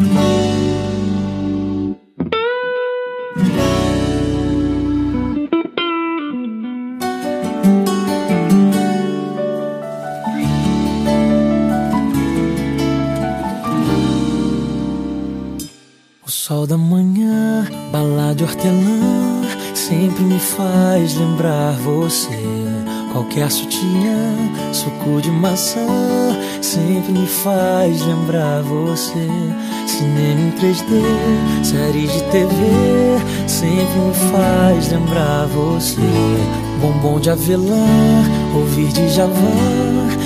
O sol da manhã, bala de hortelã, sempre me faz lembrar você. Qualquer sutiã, suco de maçã, sempre me faz lembrar você. Cinema em 3D, séries de TV, sempre me faz lembrar você. Bombom de avelã, ouvir de javã,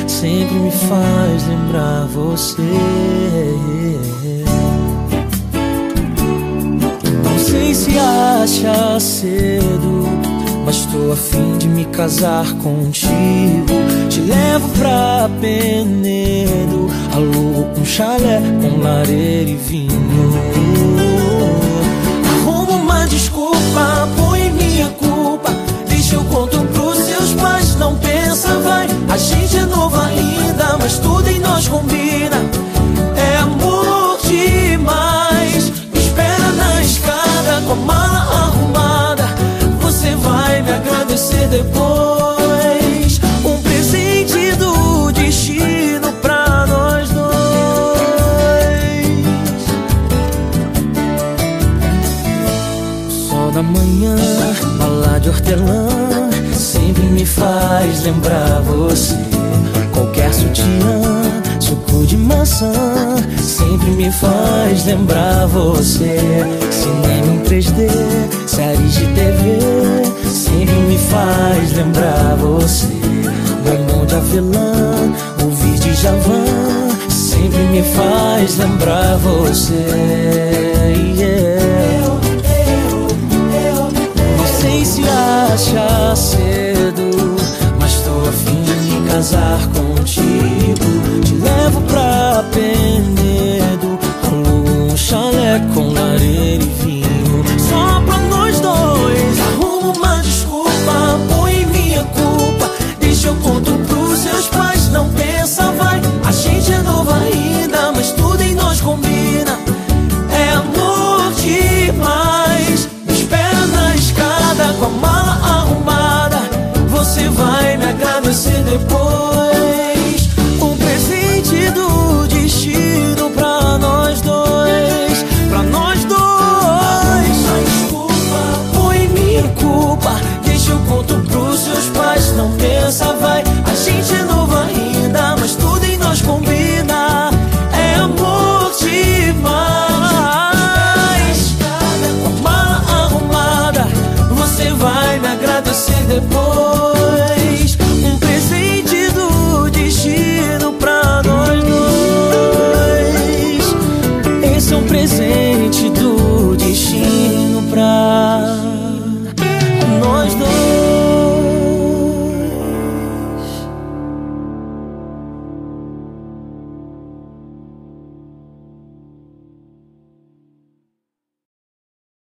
sempre me faz lembrar você. sei se acha cedo, tô a fim de me casar contigo. Te levo pra Penedo, alugo um chalé com lareira e vinho. Arrumo uma desculpa, põe minha culpa. Deixa eu conto pros seus pais, não pensa, vai. A gente é novo ainda, mas tudo em nós combina. Manhã, bala de hortelã, sempre me faz lembrar você. Qualquer sutiã, suco de maçã, sempre me faz lembrar você. Cinema em 3D, séries de TV, sempre me faz lembrar você. Bombom de avelã, ouvir de javã, sempre me faz lembrar você. Yeah. Se depois.